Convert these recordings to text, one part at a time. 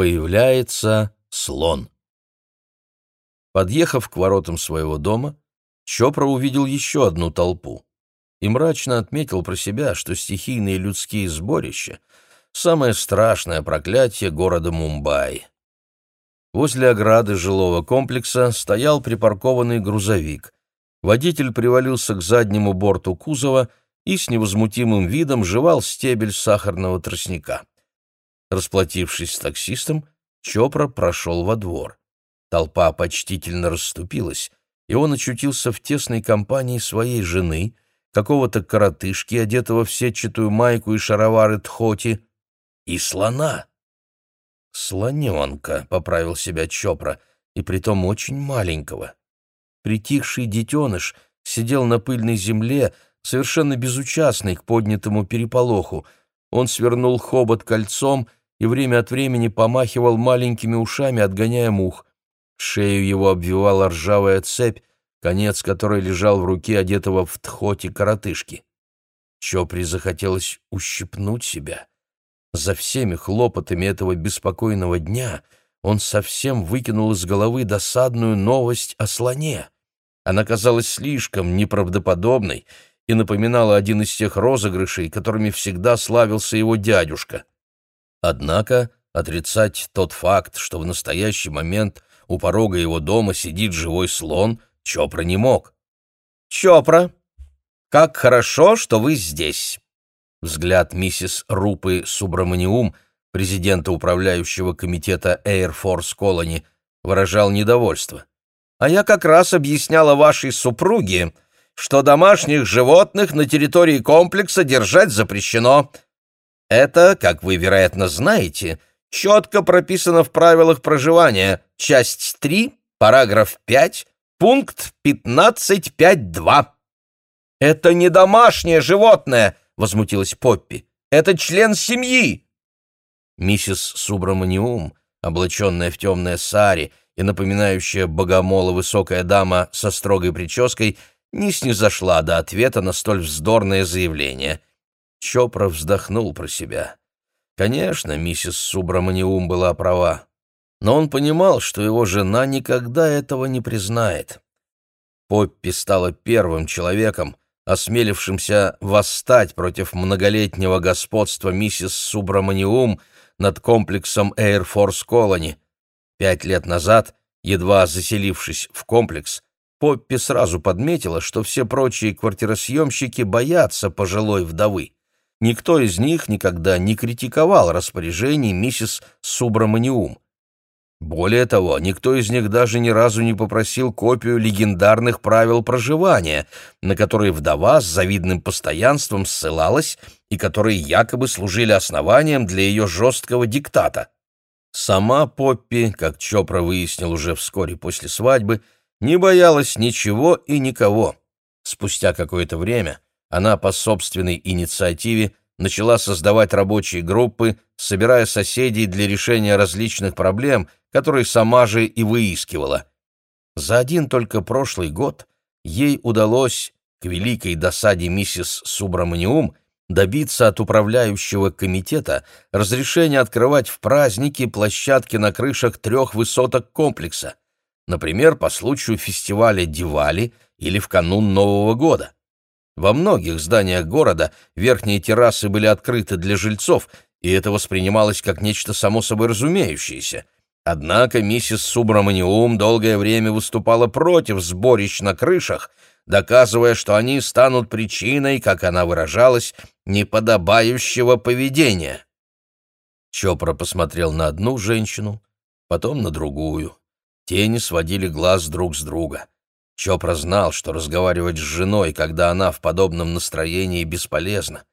Появляется слон. Подъехав к воротам своего дома, Чопра увидел еще одну толпу и мрачно отметил про себя, что стихийные людские сборища — самое страшное проклятие города Мумбаи. Возле ограды жилого комплекса стоял припаркованный грузовик. Водитель привалился к заднему борту кузова и с невозмутимым видом жевал стебель сахарного тростника. Расплатившись с таксистом, Чопра прошел во двор. Толпа почтительно расступилась, и он очутился в тесной компании своей жены, какого-то коротышки, одетого в сетчатую майку и шаровары тхоти, и слона. «Слоненка», — поправил себя Чопра, и притом очень маленького. Притихший детеныш сидел на пыльной земле, совершенно безучастный к поднятому переполоху. Он свернул хобот кольцом и время от времени помахивал маленькими ушами, отгоняя мух. Шею его обвивала ржавая цепь, конец которой лежал в руке одетого в тхоте коротышки. Чопри захотелось ущипнуть себя. За всеми хлопотами этого беспокойного дня он совсем выкинул из головы досадную новость о слоне. Она казалась слишком неправдоподобной и напоминала один из тех розыгрышей, которыми всегда славился его дядюшка. Однако отрицать тот факт, что в настоящий момент у порога его дома сидит живой слон, Чопра не мог. «Чопра, как хорошо, что вы здесь!» Взгляд миссис Рупы Субраманиум, президента управляющего комитета Air Force Colony, выражал недовольство. «А я как раз объясняла вашей супруге, что домашних животных на территории комплекса держать запрещено. Это, как вы, вероятно, знаете, — четко прописано в правилах проживания, часть 3, параграф 5, пункт 15.5.2. «Это не домашнее животное!» — возмутилась Поппи. «Это член семьи!» Миссис Субраманиум, облаченная в темное сари и напоминающая богомола высокая дама со строгой прической, не снизошла до ответа на столь вздорное заявление. Чопра вздохнул про себя. Конечно, миссис Субраманиум была права, но он понимал, что его жена никогда этого не признает. Поппи стала первым человеком, осмелившимся восстать против многолетнего господства миссис Субраманиум над комплексом Air Force Colony. Пять лет назад, едва заселившись в комплекс, Поппи сразу подметила, что все прочие квартиросъемщики боятся пожилой вдовы. Никто из них никогда не критиковал распоряжений миссис Субраманиум. Более того, никто из них даже ни разу не попросил копию легендарных правил проживания, на которые вдова с завидным постоянством ссылалась и которые якобы служили основанием для ее жесткого диктата. Сама Поппи, как Чопра выяснил уже вскоре после свадьбы, не боялась ничего и никого. Спустя какое-то время она по собственной инициативе начала создавать рабочие группы, собирая соседей для решения различных проблем, которые сама же и выискивала. За один только прошлый год ей удалось, к великой досаде миссис Субраманиум, добиться от управляющего комитета разрешения открывать в праздники площадки на крышах трех высоток комплекса, например, по случаю фестиваля Дивали или в канун Нового года. Во многих зданиях города верхние террасы были открыты для жильцов, и это воспринималось как нечто само собой разумеющееся. Однако миссис Субраманиум долгое время выступала против сборищ на крышах, доказывая, что они станут причиной, как она выражалась, неподобающего поведения. Чопра посмотрел на одну женщину, потом на другую. Тени сводили глаз друг с друга. Чопра знал, что разговаривать с женой, когда она в подобном настроении, бесполезно.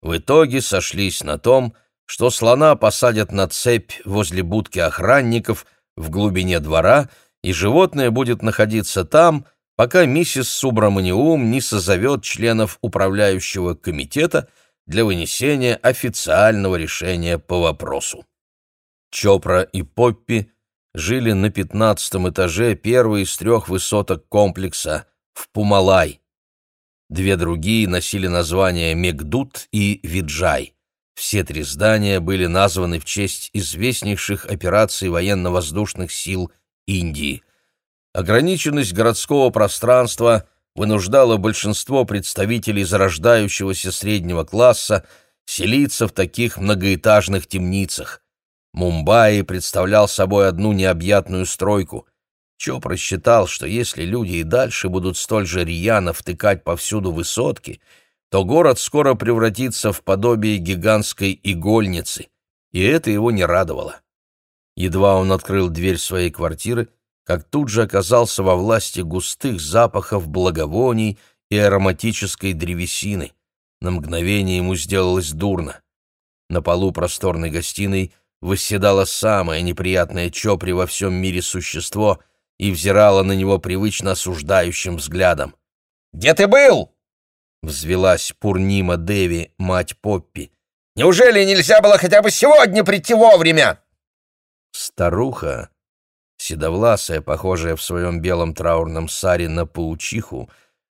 В итоге сошлись на том, что слона посадят на цепь возле будки охранников в глубине двора, и животное будет находиться там, пока миссис Субраманиум не созовет членов управляющего комитета для вынесения официального решения по вопросу. Чопра и Поппи жили на пятнадцатом этаже первой из трех высоток комплекса в Пумалай. Две другие носили названия Мегдут и Виджай. Все три здания были названы в честь известнейших операций военно-воздушных сил Индии. Ограниченность городского пространства вынуждала большинство представителей зарождающегося среднего класса селиться в таких многоэтажных темницах. Мумбаи представлял собой одну необъятную стройку. Чопра считал, что если люди и дальше будут столь же рьяно втыкать повсюду высотки, то город скоро превратится в подобие гигантской игольницы, и это его не радовало. Едва он открыл дверь своей квартиры, как тут же оказался во власти густых запахов благовоний и ароматической древесины. На мгновение ему сделалось дурно. На полу просторной гостиной восседало самое неприятное чопри во всем мире существо и взирало на него привычно осуждающим взглядом. «Где ты был?» — взвелась Пурнима Деви, мать Поппи. «Неужели нельзя было хотя бы сегодня прийти вовремя?» Старуха, седовласая, похожая в своем белом траурном саре на паучиху,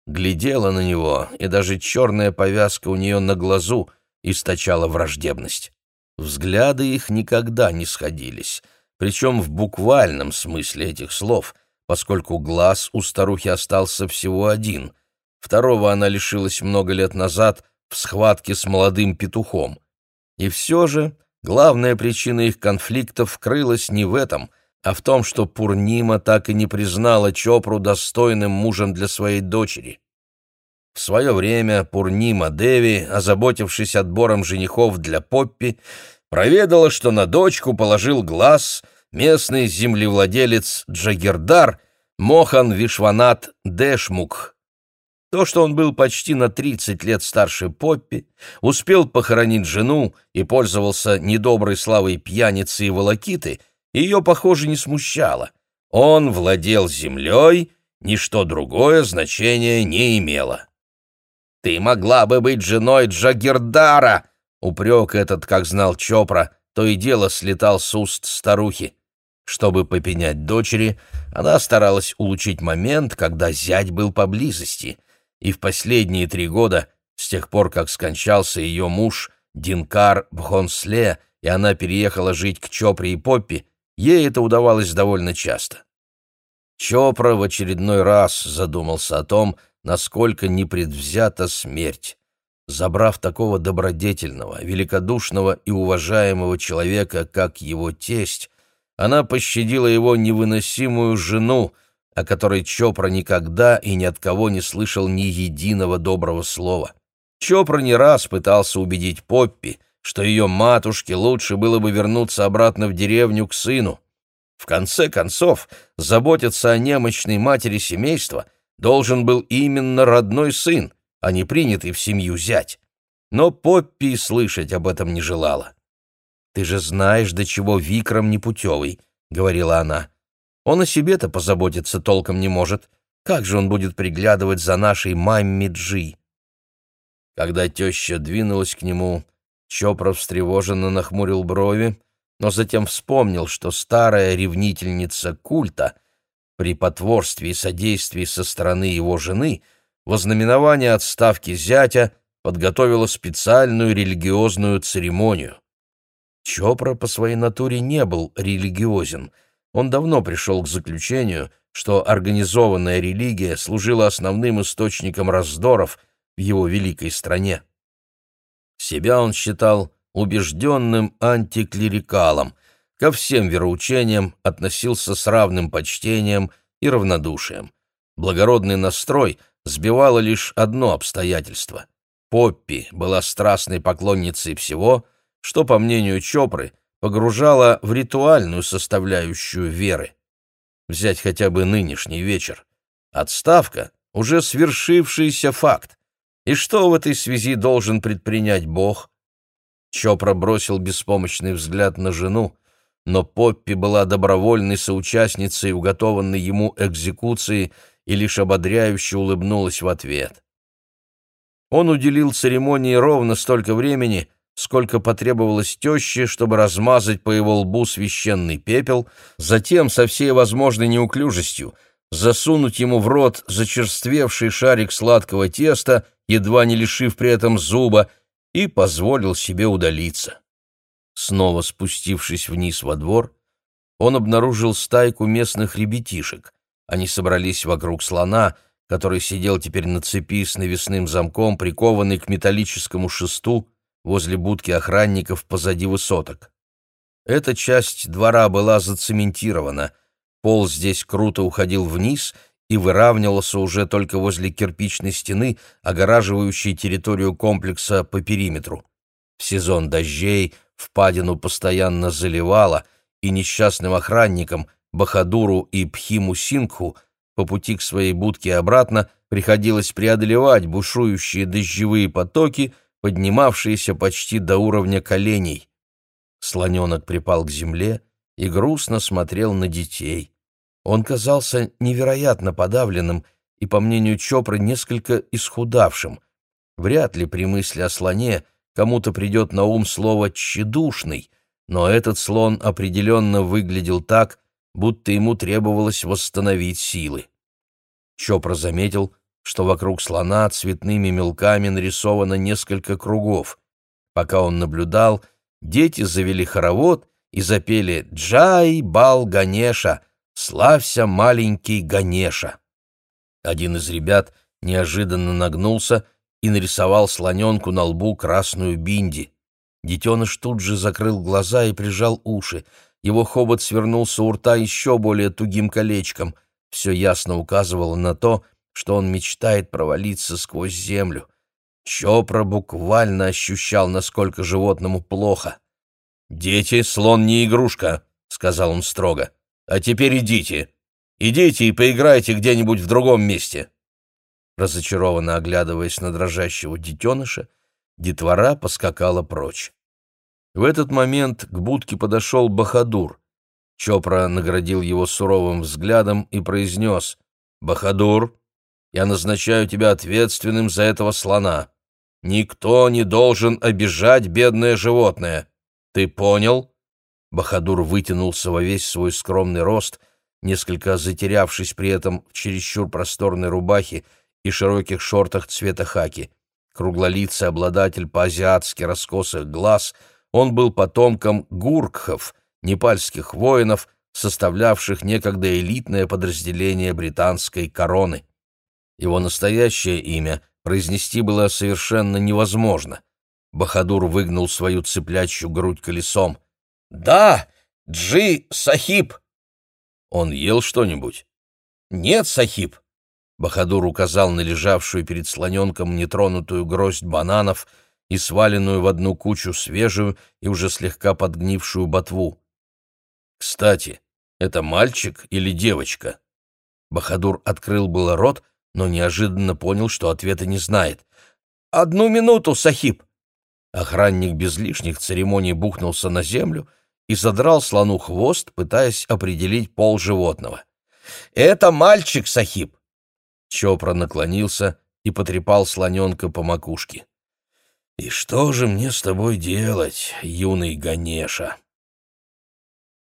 глядела на него, и даже черная повязка у нее на глазу источала враждебность. Взгляды их никогда не сходились, причем в буквальном смысле этих слов, поскольку глаз у старухи остался всего один — Второго она лишилась много лет назад в схватке с молодым петухом. И все же главная причина их конфликтов крылась не в этом, а в том, что Пурнима так и не признала Чопру достойным мужем для своей дочери. В свое время Пурнима Деви, озаботившись отбором женихов для Поппи, проведала, что на дочку положил глаз местный землевладелец Джагердар Мохан Вишванат Дэшмук, то, что он был почти на 30 лет старше Поппи, успел похоронить жену и пользовался недоброй славой пьяницы и волокиты, ее, похоже, не смущало. Он владел землей, ничто другое значения не имело. «Ты могла бы быть женой Джагердара!» Упрек этот, как знал Чопра, то и дело слетал с уст старухи. Чтобы попенять дочери, она старалась улучшить момент, когда зять был поблизости — и в последние три года, с тех пор, как скончался ее муж Динкар Бхонсле, и она переехала жить к Чопре и Поппи, ей это удавалось довольно часто. Чопра в очередной раз задумался о том, насколько непредвзята смерть. Забрав такого добродетельного, великодушного и уважаемого человека, как его тесть, она пощадила его невыносимую жену, о которой Чопра никогда и ни от кого не слышал ни единого доброго слова. Чопра не раз пытался убедить Поппи, что ее матушке лучше было бы вернуться обратно в деревню к сыну. В конце концов, заботиться о немощной матери семейства должен был именно родной сын, а не принятый в семью зять. Но Поппи слышать об этом не желала. «Ты же знаешь, до чего Викром непутевый», — говорила она. Он о себе-то позаботиться толком не может. Как же он будет приглядывать за нашей мамми Джи? Когда теща двинулась к нему, Чопра встревоженно нахмурил брови, но затем вспомнил, что старая ревнительница культа при потворстве и содействии со стороны его жены во знаменование отставки зятя подготовила специальную религиозную церемонию. Чопра по своей натуре не был религиозен — он давно пришел к заключению, что организованная религия служила основным источником раздоров в его великой стране. Себя он считал убежденным антиклерикалом, ко всем вероучениям относился с равным почтением и равнодушием. Благородный настрой сбивало лишь одно обстоятельство. Поппи была страстной поклонницей всего, что, по мнению Чопры, погружала в ритуальную составляющую веры. Взять хотя бы нынешний вечер. Отставка — уже свершившийся факт. И что в этой связи должен предпринять Бог? Чопра бросил беспомощный взгляд на жену, но Поппи была добровольной соучастницей уготованной ему экзекуции и лишь ободряюще улыбнулась в ответ. Он уделил церемонии ровно столько времени, сколько потребовалось теще, чтобы размазать по его лбу священный пепел, затем со всей возможной неуклюжестью засунуть ему в рот зачерствевший шарик сладкого теста, едва не лишив при этом зуба, и позволил себе удалиться. Снова спустившись вниз во двор, он обнаружил стайку местных ребятишек. Они собрались вокруг слона, который сидел теперь на цепи с навесным замком, прикованный к металлическому шесту возле будки охранников позади высоток. Эта часть двора была зацементирована, пол здесь круто уходил вниз и выравнивался уже только возле кирпичной стены, огораживающей территорию комплекса по периметру. В сезон дождей впадину постоянно заливало, и несчастным охранникам, Бахадуру и Пхиму Сингху по пути к своей будке обратно приходилось преодолевать бушующие дождевые потоки, поднимавшиеся почти до уровня коленей. Слоненок припал к земле и грустно смотрел на детей. Он казался невероятно подавленным и, по мнению Чопры, несколько исхудавшим. Вряд ли при мысли о слоне кому-то придет на ум слово «тщедушный», но этот слон определенно выглядел так, будто ему требовалось восстановить силы. Чопра заметил, что вокруг слона цветными мелками нарисовано несколько кругов. Пока он наблюдал, дети завели хоровод и запели «Джай Бал Ганеша», «Славься, маленький Ганеша». Один из ребят неожиданно нагнулся и нарисовал слоненку на лбу красную бинди. Детеныш тут же закрыл глаза и прижал уши. Его хобот свернулся у рта еще более тугим колечком. Все ясно указывало на то, что он мечтает провалиться сквозь землю. Чопра буквально ощущал, насколько животному плохо. «Дети, слон не игрушка», — сказал он строго. «А теперь идите. Идите и поиграйте где-нибудь в другом месте». Разочарованно оглядываясь на дрожащего детеныша, детвора поскакала прочь. В этот момент к будке подошел Бахадур. Чопра наградил его суровым взглядом и произнес «Бахадур, я назначаю тебя ответственным за этого слона. Никто не должен обижать бедное животное. Ты понял?» Бахадур вытянулся во весь свой скромный рост, несколько затерявшись при этом в чересчур просторной рубахе и широких шортах цвета хаки. Круглолицый обладатель по-азиатски раскосых глаз — он был потомком гуркхов, непальских воинов, составлявших некогда элитное подразделение британской короны. Его настоящее имя произнести было совершенно невозможно. Бахадур выгнул свою цыплячью грудь колесом. «Да, Джи Сахиб!» «Он ел что-нибудь?» «Нет, Сахиб!» Бахадур указал на лежавшую перед слоненком нетронутую гроздь бананов — и сваленную в одну кучу свежую и уже слегка подгнившую ботву. «Кстати, это мальчик или девочка?» Бахадур открыл было рот, но неожиданно понял, что ответа не знает. «Одну минуту, Сахиб!» Охранник без лишних церемоний бухнулся на землю и задрал слону хвост, пытаясь определить пол животного. «Это мальчик, Сахиб!» Чопра наклонился и потрепал слоненка по макушке. «И что же мне с тобой делать, юный Ганеша?»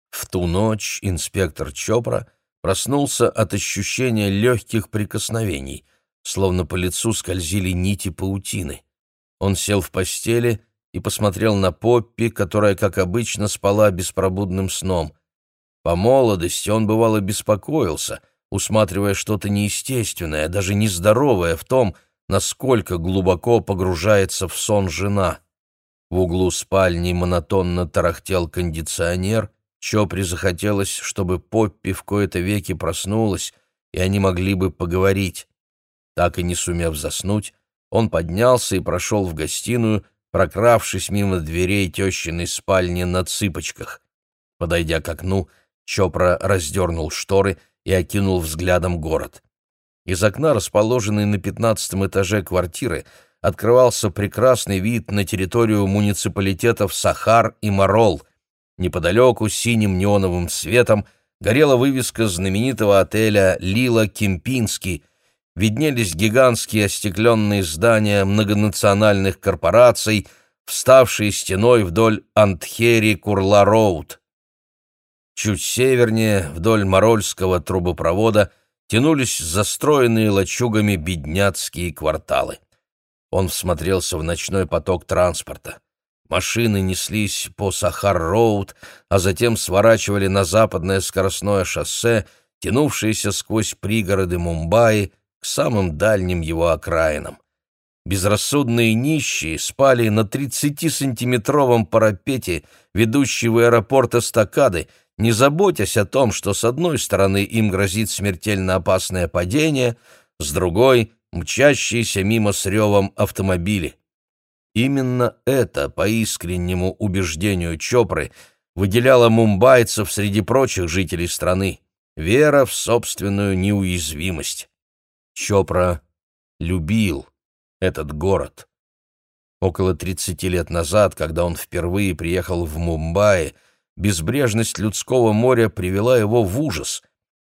В ту ночь инспектор Чопра проснулся от ощущения легких прикосновений, словно по лицу скользили нити паутины. Он сел в постели и посмотрел на Поппи, которая, как обычно, спала беспробудным сном. По молодости он, бывало, беспокоился, усматривая что-то неестественное, даже нездоровое в том, насколько глубоко погружается в сон жена. В углу спальни монотонно тарахтел кондиционер, Чопри захотелось, чтобы Поппи в кои-то веки проснулась, и они могли бы поговорить. Так и не сумев заснуть, он поднялся и прошел в гостиную, прокравшись мимо дверей тещиной спальни на цыпочках. Подойдя к окну, Чопра раздернул шторы и окинул взглядом город. Из окна, расположенной на пятнадцатом этаже квартиры, открывался прекрасный вид на территорию муниципалитетов Сахар и Марол. Неподалеку синим неоновым светом горела вывеска знаменитого отеля «Лила Кемпинский», виднелись гигантские остекленные здания многонациональных корпораций, вставшие стеной вдоль Антхери-Курла-Роуд. Чуть севернее, вдоль Марольского трубопровода, тянулись застроенные лачугами бедняцкие кварталы. Он всмотрелся в ночной поток транспорта. Машины неслись по Сахар-Роуд, а затем сворачивали на западное скоростное шоссе, тянувшееся сквозь пригороды Мумбаи к самым дальним его окраинам. Безрассудные нищие спали на 30-сантиметровом парапете, ведущей в аэропорт эстакады, не заботясь о том, что с одной стороны им грозит смертельно опасное падение, с другой — мчащиеся мимо с ревом автомобили. Именно это, по искреннему убеждению Чопры, выделяло мумбайцев среди прочих жителей страны — вера в собственную неуязвимость. Чопра любил этот город. Около 30 лет назад, когда он впервые приехал в Мумбаи, безбрежность людского моря привела его в ужас.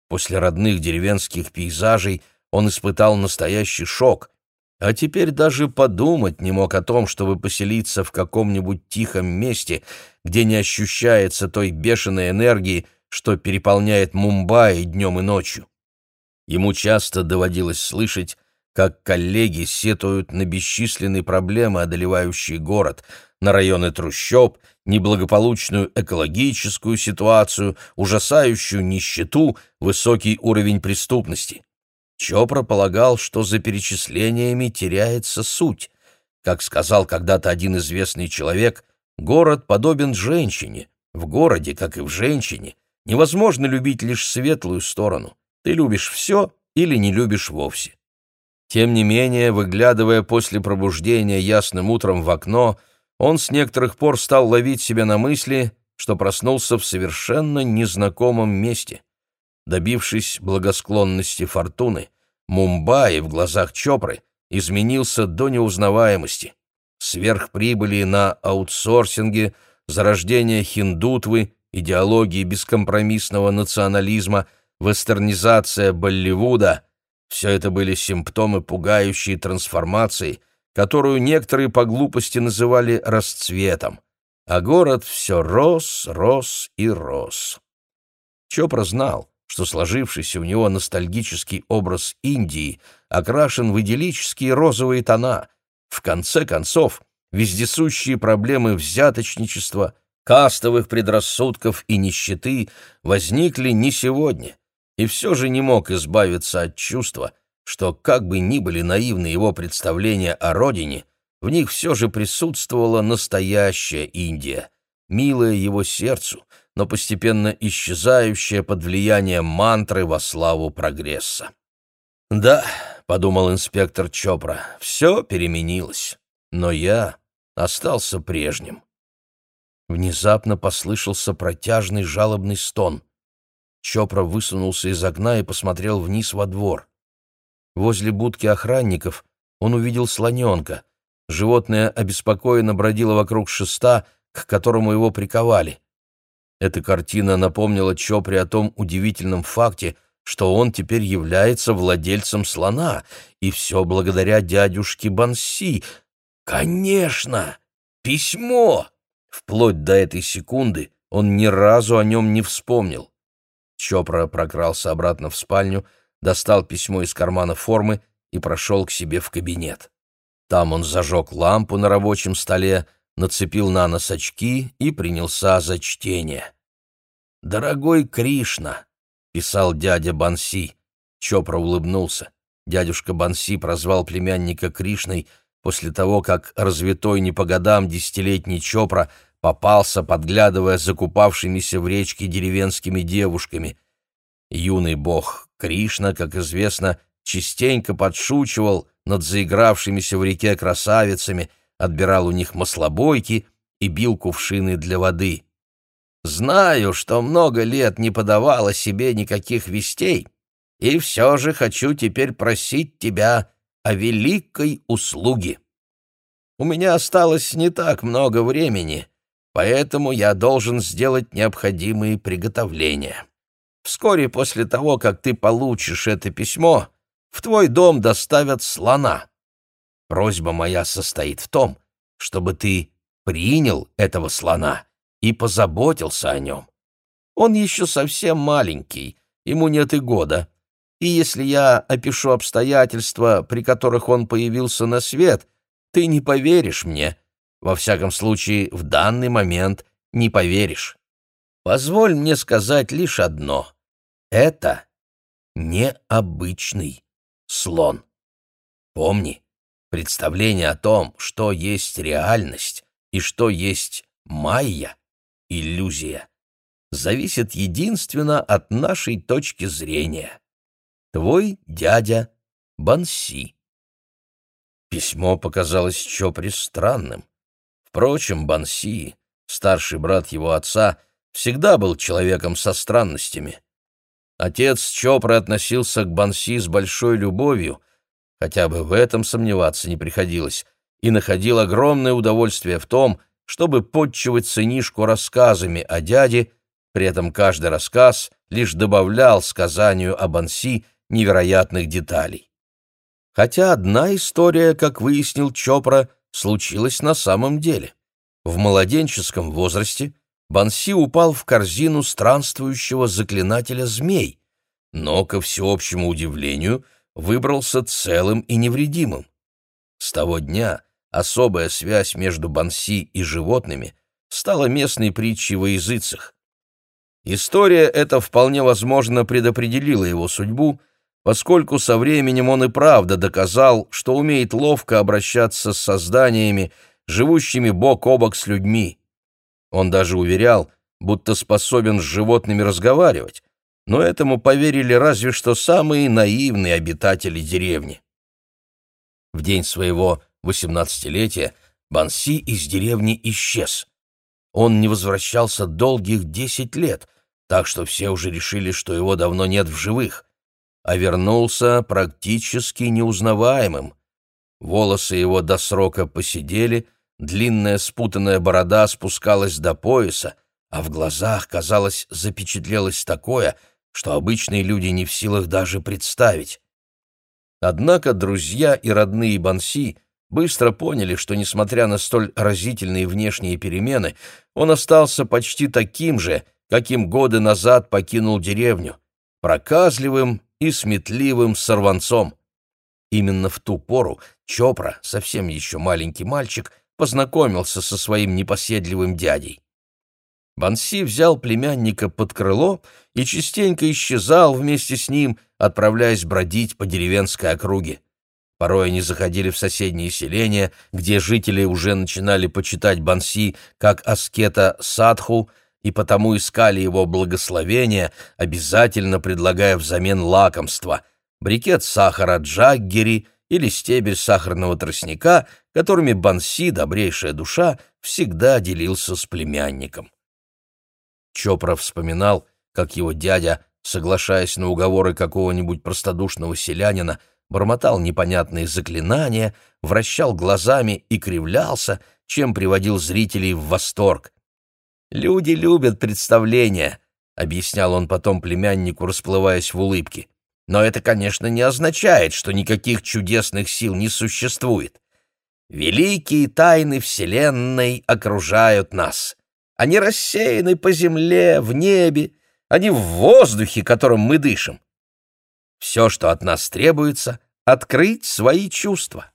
После родных деревенских пейзажей он испытал настоящий шок, а теперь даже подумать не мог о том, чтобы поселиться в каком-нибудь тихом месте, где не ощущается той бешеной энергии, что переполняет Мумбаи днем и ночью. Ему часто доводилось слышать, как коллеги сетуют на бесчисленные проблемы, одолевающие город, на районы трущоб, неблагополучную экологическую ситуацию, ужасающую нищету, высокий уровень преступности. Чопра полагал, что за перечислениями теряется суть. Как сказал когда-то один известный человек, город подобен женщине. В городе, как и в женщине, невозможно любить лишь светлую сторону. Ты любишь все или не любишь вовсе. Тем не менее, выглядывая после пробуждения ясным утром в окно, он с некоторых пор стал ловить себя на мысли, что проснулся в совершенно незнакомом месте. Добившись благосклонности фортуны, Мумбаи в глазах Чопры изменился до неузнаваемости. Сверхприбыли на аутсорсинге, зарождение хиндутвы, идеологии бескомпромиссного национализма, вестернизация Болливуда — все это были симптомы пугающей трансформации, которую некоторые по глупости называли расцветом, а город все рос, рос и рос. Чопра знал, что сложившийся у него ностальгический образ Индии окрашен в идиллические розовые тона. В конце концов, вездесущие проблемы взяточничества, кастовых предрассудков и нищеты возникли не сегодня, и все же не мог избавиться от чувства, что, как бы ни были наивны его представления о родине, в них все же присутствовала настоящая Индия, милая его сердцу, но постепенно исчезающая под влиянием мантры во славу прогресса. «Да», — подумал инспектор Чопра, — «все переменилось, но я остался прежним». Внезапно послышался протяжный жалобный стон — Чопра высунулся из окна и посмотрел вниз во двор. Возле будки охранников он увидел слоненка. Животное обеспокоенно бродило вокруг шеста, к которому его приковали. Эта картина напомнила Чопре о том удивительном факте, что он теперь является владельцем слона, и все благодаря дядюшке Банси. Конечно! Письмо! Вплоть до этой секунды он ни разу о нем не вспомнил. Чопра прокрался обратно в спальню, достал письмо из кармана формы и прошел к себе в кабинет. Там он зажег лампу на рабочем столе, нацепил на нос очки и принялся за чтение. «Дорогой Кришна», — писал дядя Банси. Чопра улыбнулся. Дядюшка Банси прозвал племянника Кришной после того, как развитой не по годам десятилетний Чопра попался, подглядывая закупавшимися в речке деревенскими девушками. Юный бог Кришна, как известно, частенько подшучивал над заигравшимися в реке красавицами, отбирал у них маслобойки и бил кувшины для воды. «Знаю, что много лет не подавала себе никаких вестей, и все же хочу теперь просить тебя о великой услуге. У меня осталось не так много времени» поэтому я должен сделать необходимые приготовления. Вскоре после того, как ты получишь это письмо, в твой дом доставят слона. Просьба моя состоит в том, чтобы ты принял этого слона и позаботился о нем. Он еще совсем маленький, ему нет и года, и если я опишу обстоятельства, при которых он появился на свет, ты не поверишь мне. Во всяком случае, в данный момент не поверишь. Позволь мне сказать лишь одно. Это необычный слон. Помни, представление о том, что есть реальность и что есть майя, иллюзия, зависит единственно от нашей точки зрения. Твой дядя Банси. Письмо показалось Чопре странным. Впрочем, Банси, старший брат его отца, всегда был человеком со странностями. Отец Чопры относился к Банси с большой любовью, хотя бы в этом сомневаться не приходилось, и находил огромное удовольствие в том, чтобы подчивать сынишку рассказами о дяде, при этом каждый рассказ лишь добавлял сказанию о Банси невероятных деталей. Хотя одна история, как выяснил Чопра, случилась на самом деле. В младенческом возрасте Банси упал в корзину странствующего заклинателя змей, но, ко всеобщему удивлению, выбрался целым и невредимым. С того дня особая связь между Банси и животными стала местной притчей во языцах. История эта вполне возможно предопределила его судьбу, поскольку со временем он и правда доказал, что умеет ловко обращаться с созданиями, живущими бок о бок с людьми. Он даже уверял, будто способен с животными разговаривать, но этому поверили разве что самые наивные обитатели деревни. В день своего восемнадцатилетия Банси из деревни исчез. Он не возвращался долгих десять лет, так что все уже решили, что его давно нет в живых, а вернулся практически неузнаваемым. Волосы его до срока посидели, длинная спутанная борода спускалась до пояса, а в глазах, казалось, запечатлелось такое, что обычные люди не в силах даже представить. Однако друзья и родные Банси быстро поняли, что, несмотря на столь разительные внешние перемены, он остался почти таким же, каким годы назад покинул деревню, проказливым и сметливым сорванцом. Именно в ту пору Чопра, совсем еще маленький мальчик, познакомился со своим непоседливым дядей. Банси взял племянника под крыло и частенько исчезал вместе с ним, отправляясь бродить по деревенской округе. Порой они заходили в соседние селения, где жители уже начинали почитать Банси как аскета садху и потому искали его благословения, обязательно предлагая взамен лакомства — брикет сахара джаггери или стебель сахарного тростника, которыми Банси, добрейшая душа, всегда делился с племянником. Чопра вспоминал, как его дядя, соглашаясь на уговоры какого-нибудь простодушного селянина, бормотал непонятные заклинания, вращал глазами и кривлялся, чем приводил зрителей в восторг. «Люди любят представления», — объяснял он потом племяннику, расплываясь в улыбке. «Но это, конечно, не означает, что никаких чудесных сил не существует. Великие тайны Вселенной окружают нас. Они рассеяны по земле, в небе, они в воздухе, которым мы дышим. Все, что от нас требуется, — открыть свои чувства.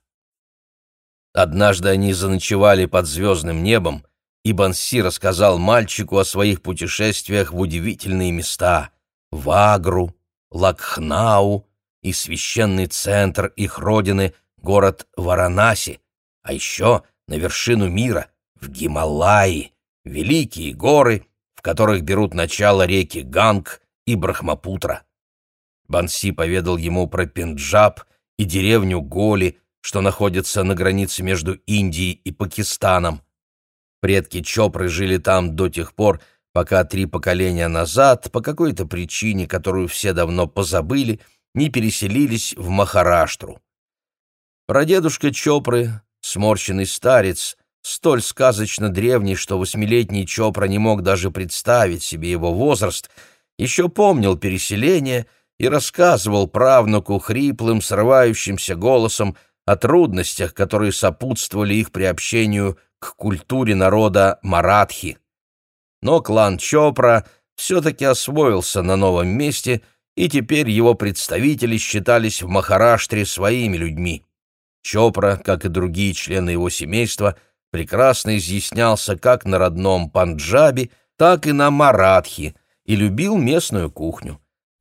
Однажды они заночевали под звездным небом, и Банси рассказал мальчику о своих путешествиях в удивительные места — в Агру, Лакхнау и священный центр их родины, город Варанаси, а еще на вершину мира, в Гималаи, великие горы, в которых берут начало реки Ганг и Брахмапутра. Банси поведал ему про Пенджаб и деревню Голи, что находится на границе между Индией и Пакистаном. Предки Чопры жили там до тех пор, пока три поколения назад, по какой-то причине, которую все давно позабыли, не переселились в Махараштру. Прадедушка Чопры, сморщенный старец, столь сказочно древний, что восьмилетний Чопра не мог даже представить себе его возраст, еще помнил переселение и рассказывал правнуку хриплым, срывающимся голосом о трудностях, которые сопутствовали их приобщению к культуре народа Маратхи. Но клан Чопра все-таки освоился на новом месте, и теперь его представители считались в Махараштре своими людьми. Чопра, как и другие члены его семейства, прекрасно изъяснялся как на родном Панджабе, так и на Маратхи и любил местную кухню.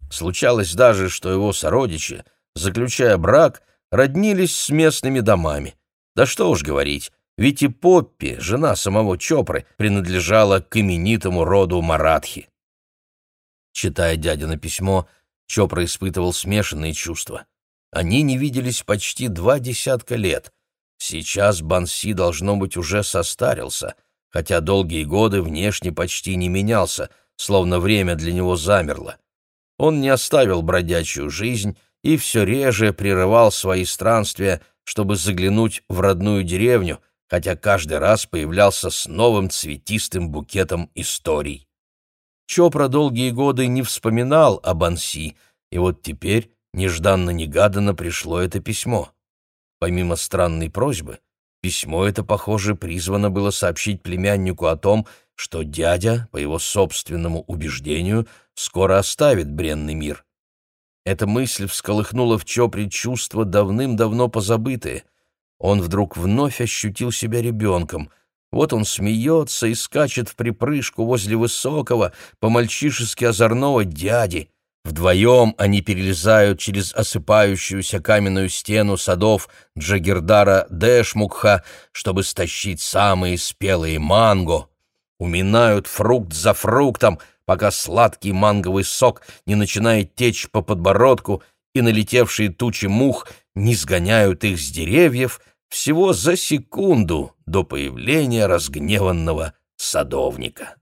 Случалось даже, что его сородичи, заключая брак, роднились с местными домами. Да что уж говорить, ведь и Поппи, жена самого Чопры, принадлежала к именитому роду Маратхи. Читая дядино письмо, Чопра испытывал смешанные чувства. Они не виделись почти два десятка лет. Сейчас Банси, должно быть, уже состарился, хотя долгие годы внешне почти не менялся, словно время для него замерло. Он не оставил бродячую жизнь и все реже прерывал свои странствия, чтобы заглянуть в родную деревню, хотя каждый раз появлялся с новым цветистым букетом историй. Чопра долгие годы не вспоминал о Банси, и вот теперь нежданно-негаданно пришло это письмо. Помимо странной просьбы, письмо это, похоже, призвано было сообщить племяннику о том, что дядя, по его собственному убеждению, скоро оставит бренный мир. Эта мысль всколыхнула в Чопре чувства давным-давно позабытые. Он вдруг вновь ощутил себя ребенком. Вот он смеется и скачет в припрыжку возле высокого, по-мальчишески озорного дяди. Вдвоем они перелезают через осыпающуюся каменную стену садов Джагирдара Дэшмукха, чтобы стащить самые спелые манго. Уминают фрукт за фруктом, пока сладкий манговый сок не начинает течь по подбородку, и налетевшие тучи мух не сгоняют их с деревьев всего за секунду до появления разгневанного садовника.